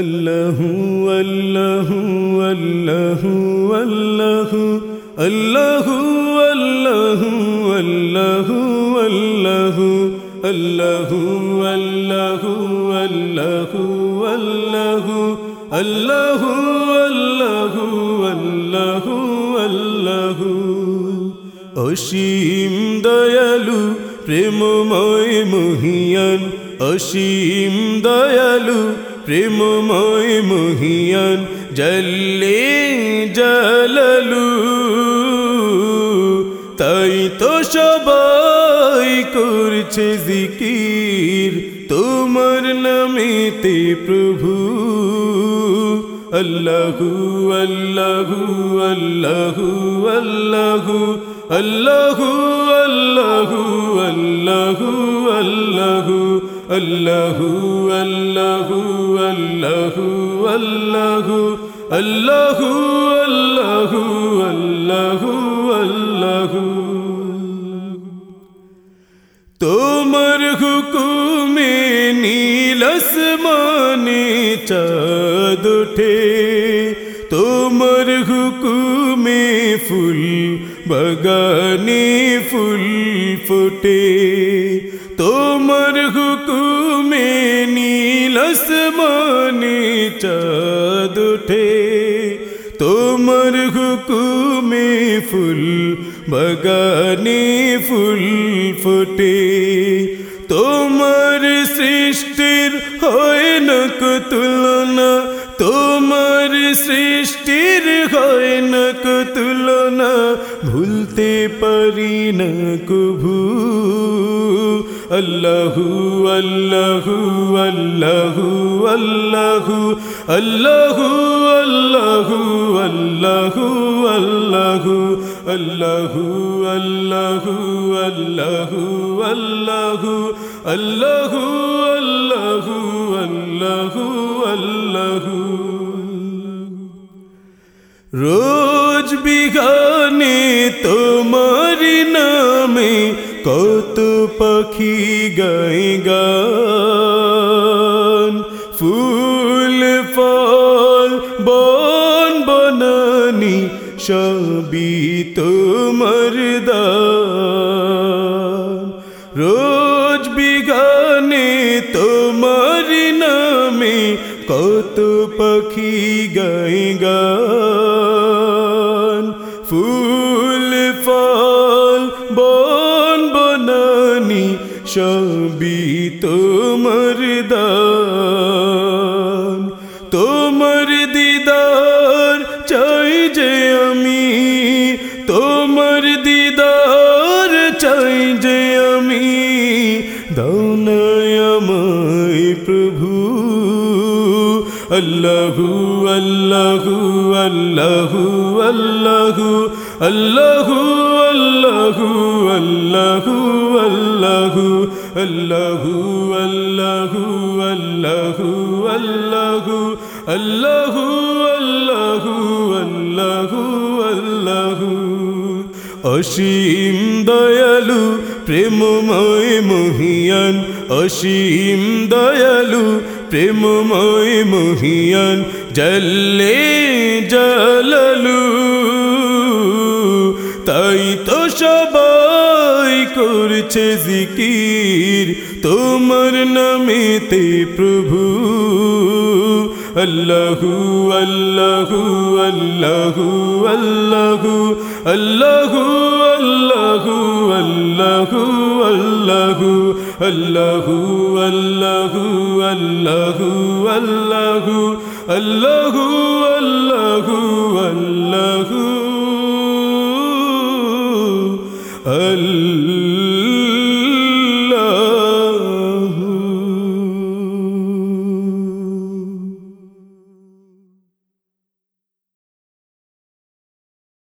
আল্লাহু আল্লাহু আল্লাহু আল্লাহু আল্লাহু আল্লাহু আল্লাহু আল্লাহু আল্লাহু আল্লাহু আল্লাহু আল্লাহু আল্লাহু আল্লাহু আল্লাহু আল্লাহু অসীম দয়ালু প্রেমময় মহিয়ান, অসীম দয়ালু প্রেমময় মহিয়ান জল্লে জালালু। তাই তো সবাই করছে জিকির, তোমার নামেতে প্রভু। আল্লাহু আল্লাহু আল্লাহু আল্লাহু আল্লাহু আল্লাহু আল্লাহু আল্লাহু। আল্লাহু আল্লাহু আল্লাহু আল্লাহু আল্লাহু আল্লাহু আল্লাহু আল্লাহু তোমার হুকুমে নীল আসমানে চাঁদ ওঠে। তোমার হুকুমে ফুল বাগানে ফুল ফোটে। তোমার হুকুমে নীল আসমানে চাঁদ ওঠে। তোমার হুকুমে ফুল, বাগানে ফুল ফোটে। তোমার সৃষ্টির হয় না তুলনা, তোমার সৃষ্টির হয় না তুলনা। ভুলতে পারি না কভু। আল্লাহু আল্লাহু আল্লাহু আল্লাহু আল্লাহু আল্লাহু আল্লাহু আল্লাহু আল্লাহু আল্লাহু আল্লাহু আল্লাহু আল্লাহু আল্লাহু আল্লাহু আল্লাহু রোজ বিঘানে তোমার নামে কত পাখি গায় গান, ফুল, ফল, বন, বনানি সবই তোমার দান। রোজ বিঘানে তোমার নামে কত পাখি গায় গান, ফুল সবই তোমার দান, তোমার দিদার চাই যে আমি, তোমার দিদার চাই যে আমি। দানায় আমায় প্রভু, আল্লাহু আল্লাহু আল্লাহু আল্লাহু। আল্লাহু আল্লাহু আল্লাহু আল্লাহু আল্লাহু আল্লাহু আল্লাহু আল্লাহু আল্লাহু আল্লাহু আল্লাহু আল্লাহু অসীম দয়ালু প্রেমময় মহিয়ান অসীম দয়ালু প্রেমময় মহিয়ান জল্লে জালালু তাই তো সবাই করছে জিকির তোমার নামেতে প্রভু আল্লাহু আল্লাহু আল্লাহু আল্লাহু আল্লাহু আল্লাহু আল্লাহু আল্লাহু আল্লাহু আল্লাহু আল্লাহু আল্লাহু আল্লাহু